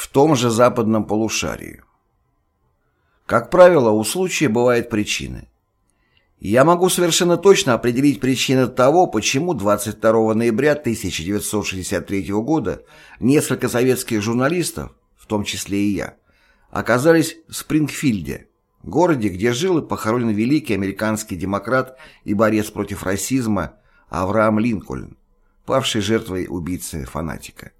в том же западном полушарии. Как правило, у случая бывают причины. Я могу совершенно точно определить причины того, почему 22 ноября 1963 года несколько советских журналистов, в том числе и я, оказались в Спрингфилде, городе, где жил и похоронен великий американский демократ и борец против расизма Авраам Линкольн, павший жертвой убийцы-фанатика.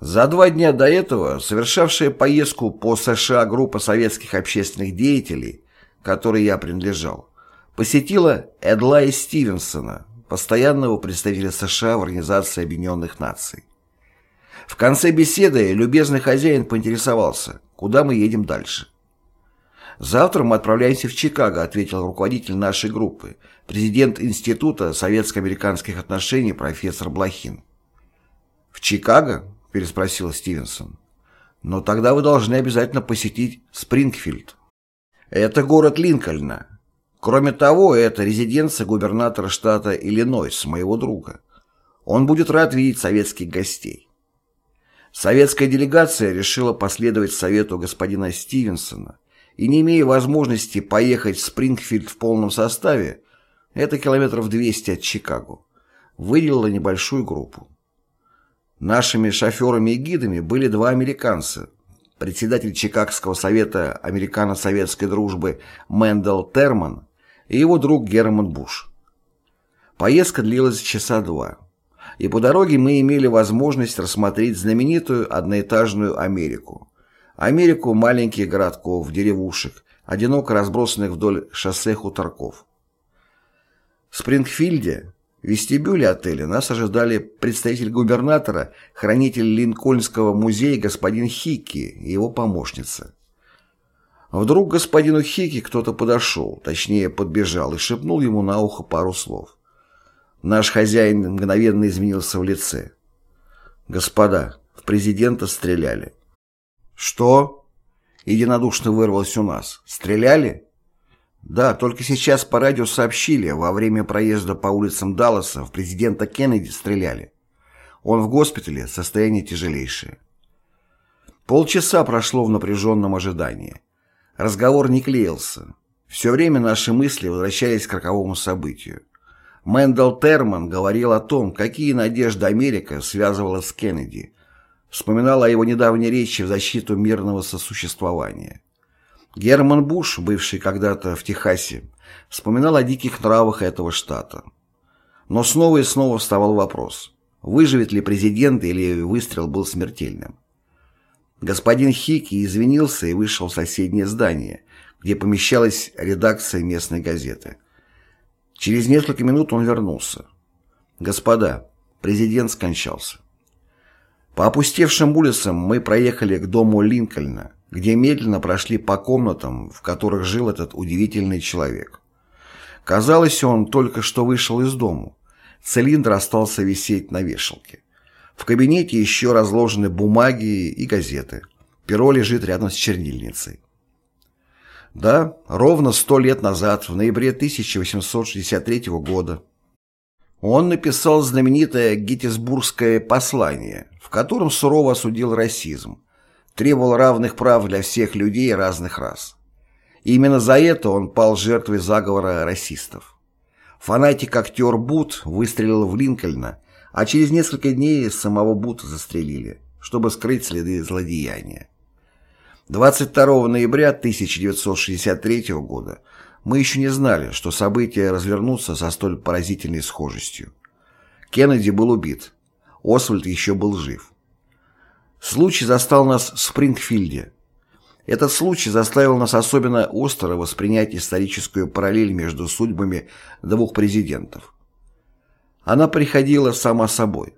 За два дня до этого совершавшая поездку по США группа советских общественных деятелей, которой я принадлежал, посетила Эдлай Стивенсона, постоянного представителя США в Организации Объединенных Наций. В конце беседы любезный хозяин поинтересовался, куда мы едем дальше. «Завтра мы отправляемся в Чикаго», ответил руководитель нашей группы, президент Института советско-американских отношений профессор Блохин. «В Чикаго?» — переспросил Стивенсон. «Но тогда вы должны обязательно посетить Спрингфилд. Это город Линкольна. Кроме того, это резиденция губернатора штата Иллинойс, моего друга. Он будет рад видеть советских гостей». Советская делегация решила последовать совету господина Стивенсона и, не имея возможности поехать в Спрингфилд в полном составе, это километров 200 от Чикаго, выделила небольшую группу. Нашими шоферами и гидами были два американца, председатель Чикагского совета американо-советской дружбы Мэндел Терман и его друг Герман Буш. Поездка длилась часа два, и по дороге мы имели возможность рассмотреть знаменитую одноэтажную Америку. Америку маленьких городков, деревушек, одиноко разбросанных вдоль шоссе хуторков. В Спрингфилде вестибюле отеля нас ожидали представитель губернатора, хранитель Линкольнского музея господин Хикки и его помощница. Вдруг господину Хикки кто-то подошел, точнее подбежал и шепнул ему на ухо пару слов. Наш хозяин мгновенно изменился в лице. «Господа, в президента стреляли». «Что?» — единодушно вырвалось у нас. «Стреляли?» Да, только сейчас по радио сообщили, во время проезда по улицам Далласа в президента Кеннеди стреляли. Он в госпитале, состояние тяжелейшее. Полчаса прошло в напряженном ожидании. Разговор не клеился. Все время наши мысли возвращались к роковому событию. Мэндел Терман говорил о том, какие надежды Америка связывала с Кеннеди. Вспоминал о его недавней речи в защиту мирного сосуществования. Герман Буш, бывший когда-то в Техасе, вспоминал о диких нравах этого штата. Но снова и снова вставал вопрос, выживет ли президент или выстрел был смертельным. Господин Хики извинился и вышел в соседнее здание, где помещалась редакция местной газеты. Через несколько минут он вернулся. «Господа, президент скончался». По опустевшим улицам мы проехали к дому Линкольна, где медленно прошли по комнатам, в которых жил этот удивительный человек. Казалось, он только что вышел из дому. Цилиндр остался висеть на вешалке. В кабинете еще разложены бумаги и газеты. Перо лежит рядом с чернильницей. Да, ровно сто лет назад, в ноябре 1863 года, он написал знаменитое Геттисбургское послание, в котором сурово осудил расизм, требовал равных прав для всех людей разных рас. Именно за это он пал жертвой заговора расистов. Фанатик-актер Бут выстрелил в Линкольна, а через несколько дней самого Бута застрелили, чтобы скрыть следы злодеяния. 22 ноября 1963 года мы еще не знали, что события развернутся со столь поразительной схожестью. Кеннеди был убит, Освальд еще был жив. Случай застал нас в Спрингфилде. Этот случай заставил нас особенно остро воспринять историческую параллель между судьбами двух президентов. Она приходила сама собой.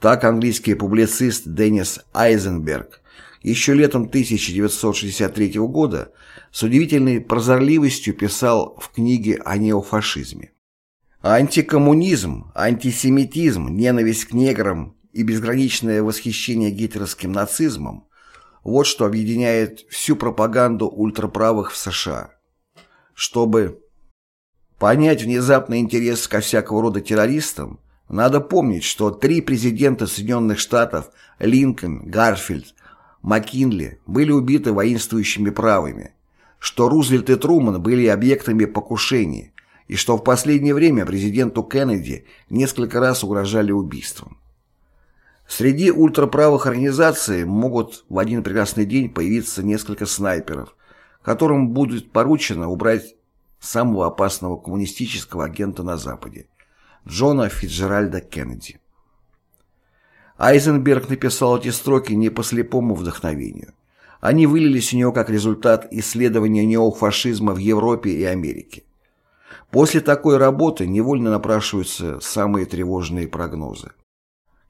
Так английский публицист Деннис Айзенберг еще летом 1963 года с удивительной прозорливостью писал в книге о неофашизме. Антикоммунизм, антисемитизм, ненависть к неграм и безграничное восхищение гитлеровским нацизмом – вот что объединяет всю пропаганду ультраправых в США. Чтобы понять внезапный интерес ко всякого рода террористам, надо помнить, что три президента Соединенных Штатов – Линкольн, Гарфилд, Маккинли были убиты воинствующими правыми, что Рузвельт и Труман были объектами покушений, и что в последнее время президенту Кеннеди несколько раз угрожали убийством. Среди ультраправых организаций могут в один прекрасный день появиться несколько снайперов, которым будет поручено убрать самого опасного коммунистического агента на Западе – Джона Фитджеральда Кеннеди. Айзенберг написал эти строки не по слепому вдохновению. Они вылились у него как результат исследования неофашизма в Европе и Америке. После такой работы невольно напрашиваются самые тревожные прогнозы.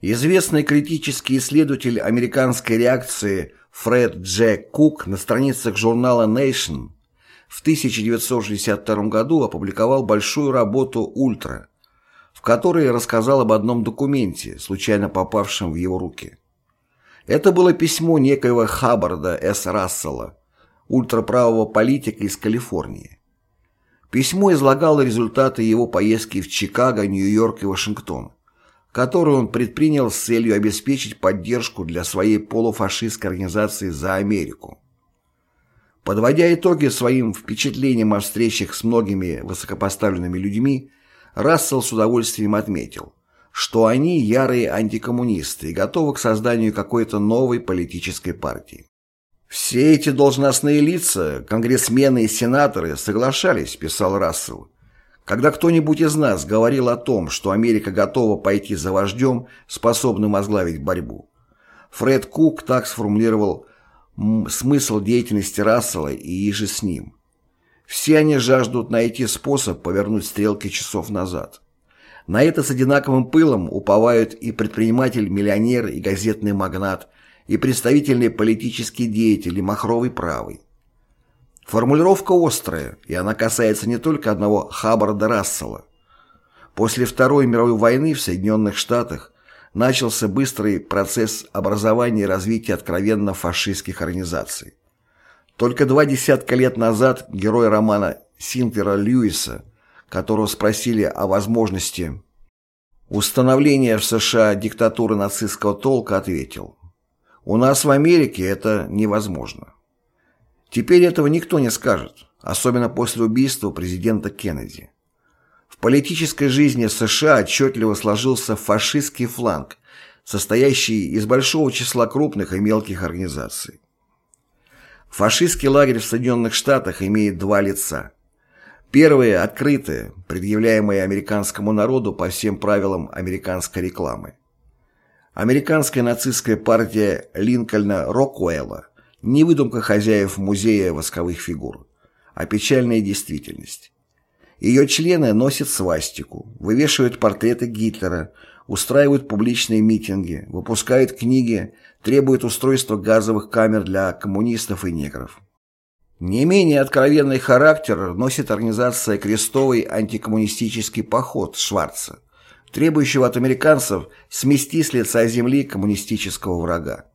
Известный критический исследователь американской реакции Фред Дж. Кук на страницах журнала Nation в 1962 году опубликовал большую работу «Ультра», в которой рассказал об одном документе, случайно попавшем в его руки. Это было письмо некоего Хаббарда С. Рассела, ультраправого политика из Калифорнии. Письмо излагало результаты его поездки в Чикаго, Нью-Йорк и Вашингтон, которую он предпринял с целью обеспечить поддержку для своей полуфашистской организации «За Америку». Подводя итоги своим впечатлениям о встречах с многими высокопоставленными людьми, Рассел с удовольствием отметил, что они ярые антикоммунисты и готовы к созданию какой-то новой политической партии. «Все эти должностные лица, конгрессмены и сенаторы соглашались», – писал Рассел, «когда кто-нибудь из нас говорил о том, что Америка готова пойти за вождем, способным возглавить борьбу». Фред Кук так сформулировал смысл деятельности Рассела и иже с ним. Все они жаждут найти способ повернуть стрелки часов назад. На это с одинаковым пылом уповают и предприниматель-миллионер, и газетный магнат, и представительный политический деятель, и махровый правый. Формулировка острая, и она касается не только одного Хаббарда Рассела. После Второй мировой войны в Соединенных Штатах начался быстрый процесс образования и развития откровенно фашистских организаций. Только два десятка лет назад герой романа Синтера Льюиса, которого спросили о возможности установления в США диктатуры нацистского толка, ответил у нас в Америке это невозможно. Теперь этого никто не скажет, особенно после убийства президента Кеннеди. В политической жизни США отчетливо сложился фашистский фланг, состоящий из большого числа крупных и мелких организаций. Фашистский лагерь в Соединенных Штатах имеет два лица. Первое – открытое, предъявляемое американскому народу по всем правилам американской рекламы. Американская нацистская партия Линкольна Рокуэлла не выдумка хозяев музея восковых фигур, а печальная действительность. Ее члены носят свастику, вывешивают портреты Гитлера, устраивают публичные митинги, выпускают книги, требуют устройства газовых камер для коммунистов и негров. Не менее откровенный характер носит организация «Крестовый антикоммунистический поход» Шварца, требующего от американцев смести с лица земли коммунистического врага.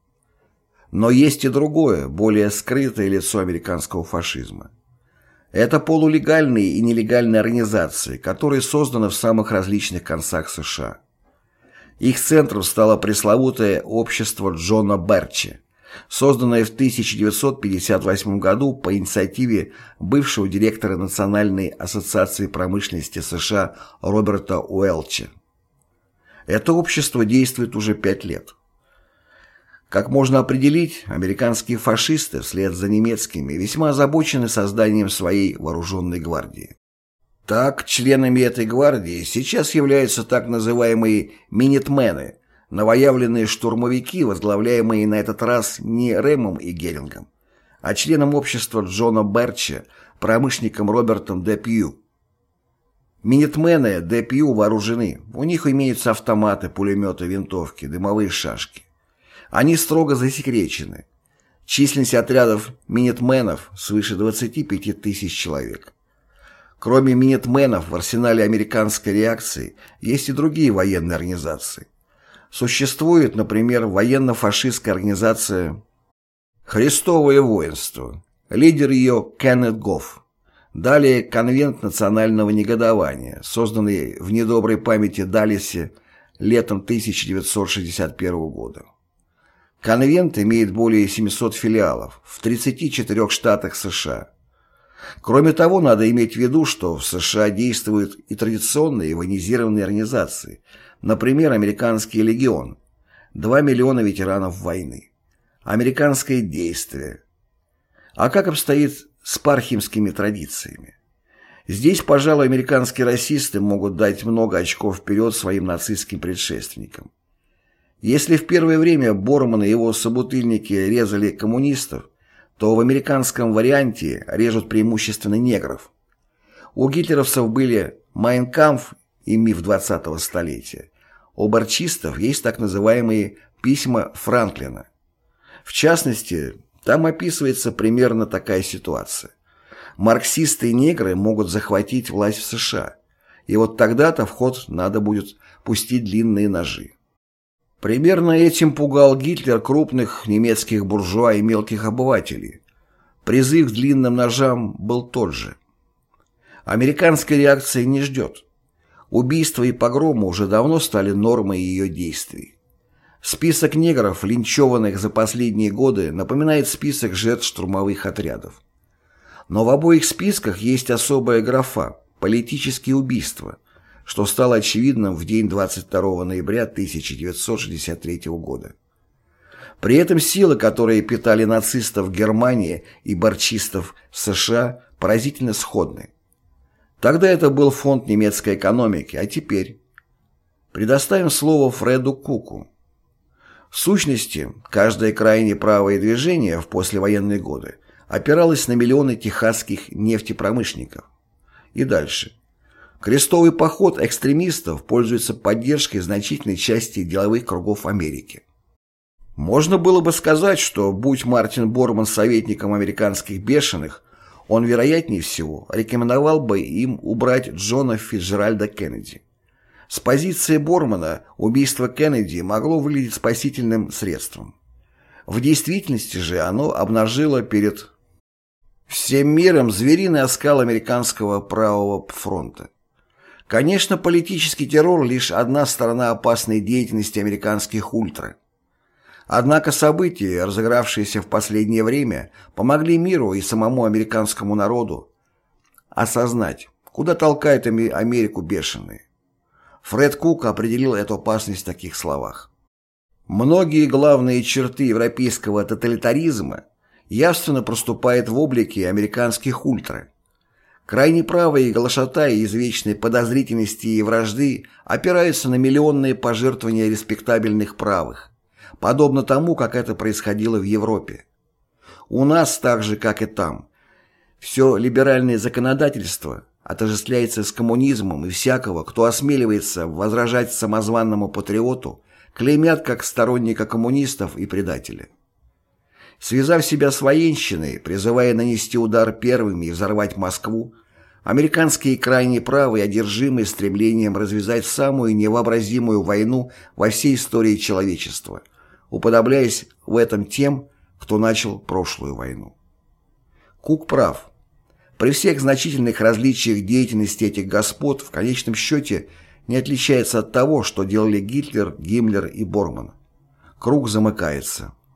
Но есть и другое, более скрытое лицо американского фашизма. Это полулегальные и нелегальные организации, которые созданы в самых различных концах США. Их центром стало пресловутое общество Джона Берчи, созданное в 1958 году по инициативе бывшего директора Национальной ассоциации промышленности США Роберта Уэлча. Это общество действует уже пять лет. Как можно определить, американские фашисты вслед за немецкими весьма озабочены созданием своей вооруженной гвардии. Так, членами этой гвардии сейчас являются так называемые «минитмены», новоявленные штурмовики, возглавляемые на этот раз не Рэмом и Герингом, а членом общества Джона Берча, промышленником Робертом Де Пью. Минитмены ДПЮ вооружены. У них имеются автоматы, пулеметы, винтовки, дымовые шашки. Они строго засекречены. Численность отрядов минитменов свыше 25 тысяч человек. Кроме минитменов в арсенале американской реакции есть и другие военные организации. Существует, например, военно-фашистская организация «Христовое воинство». Лидер ее Кеннет Гофф. Далее конвент национального негодования, созданный в недоброй памяти Далисе летом 1961 года. Конвент имеет более 700 филиалов в 34 штатах США. Кроме того, надо иметь в виду, что в США действуют и традиционные военизированные организации, например, Американский легион, 2 миллиона ветеранов войны, Американское действие. А как обстоит с пархимскими традициями? Здесь, пожалуй, американские расисты могут дать много очков вперед своим нацистским предшественникам. Если в первое время Борман и его собутыльники резали коммунистов, то в американском варианте режут преимущественно негров. У гитлеровцев были «Майнкамф» и «Миф 20-го столетия». У барчистов есть так называемые «письма Франклина». В частности, там описывается примерно такая ситуация. Марксисты и негры могут захватить власть в США, и вот тогда-то в ход надо будет пустить длинные ножи. Примерно этим пугал Гитлер крупных немецких буржуа и мелких обывателей. Призыв к длинным ножам был тот же. Американской реакции не ждет. Убийства и погромы уже давно стали нормой ее действий. Список негров, линчеванных за последние годы, напоминает список жертв штурмовых отрядов. Но в обоих списках есть особая графа «Политические убийства», что стало очевидным в день 22 ноября 1963 года. При этом силы, которые питали нацистов в Германии и борчистов в США, поразительно сходны. Тогда это был фонд немецкой экономики, а теперь... Предоставим слово Фреду Куку. В сущности, каждое крайне правое движение в послевоенные годы опиралась на миллионы техасских нефтепромышленников. И дальше. Крестовый поход экстремистов пользуется поддержкой значительной части деловых кругов Америки. Можно было бы сказать, что, будь Мартин Борман советником американских бешеных, он, вероятнее всего, рекомендовал бы им убрать Джона Фиджеральда Кеннеди. С позиции Бормана убийство Кеннеди могло выглядеть спасительным средством. В действительности же оно обнажило перед Всем миром звериный оскал американского правого фронта. Конечно, политический террор – лишь одна сторона опасной деятельности американских ультра. Однако события, разыгравшиеся в последнее время, помогли миру и самому американскому народу осознать, куда толкает Америку бешеные. Фред Кук определил эту опасность в таких словах. Многие главные черты европейского тоталитаризма явственно проступает в облике американских ультра. Крайне правые глашатаи из вечной подозрительности и вражды опираются на миллионные пожертвования респектабельных правых, подобно тому, как это происходило в Европе. У нас, так же, как и там, все либеральное законодательство отождествляется с коммунизмом и всякого, кто осмеливается возражать самозванному патриоту, клеймят как сторонника коммунистов и предателя. Связав себя с военщиной, призывая нанести удар первыми и взорвать Москву, американские крайне правые одержимы стремлением развязать самую невообразимую войну во всей истории человечества, уподобляясь в этом тем, кто начал прошлую войну. Кук прав. При всех значительных различиях деятельности этих господ в конечном счете не отличается от того, что делали Гитлер, Гиммлер и Борман. Круг замыкается.